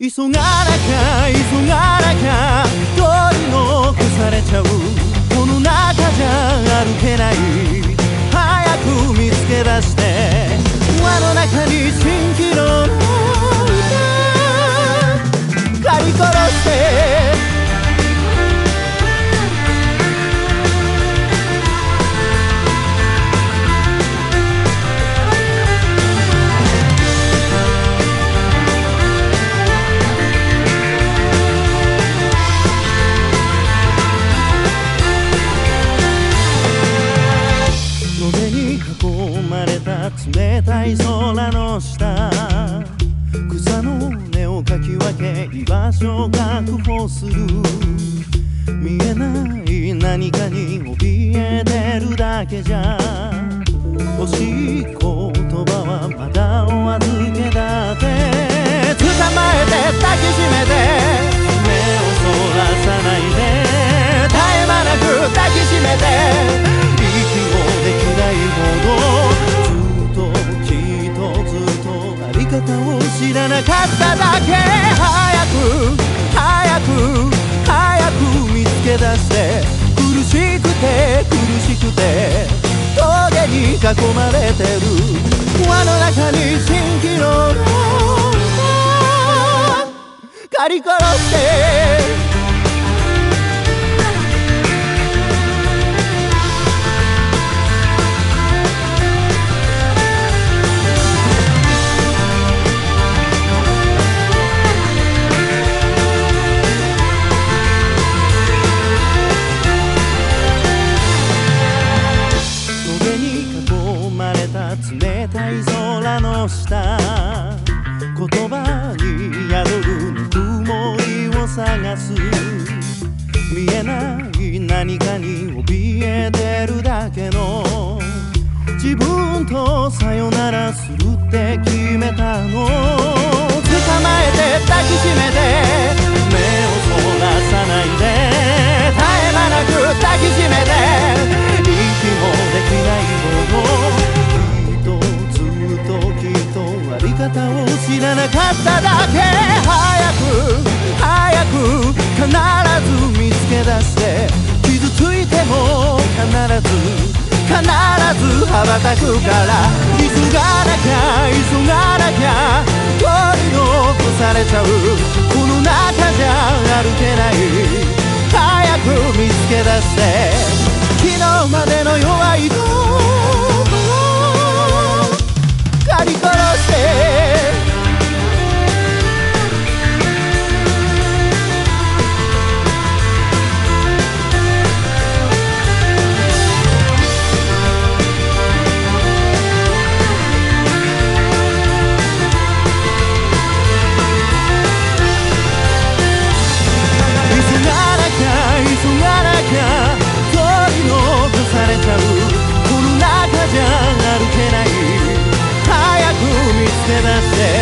急がなきゃ急がなきゃ取り残されちゃう。冷たい空の下。草の根をかき分け居場所を確保する。見えない何かに怯えてるだけじゃ。欲しい囲まれてる。輪の中に蜃気楼の刈り殺してした言葉に宿るぬくもりを探す見えない何かに怯えてるだけの自分とさよならするって決めたの方を知らなかっただけ。早く早く必ず見つけ出して。傷ついても必ず必ず羽ばたくから。急がなきゃ急がなきゃ。取り残されちゃう。この中じゃ歩けない。早く見つけ出して。se.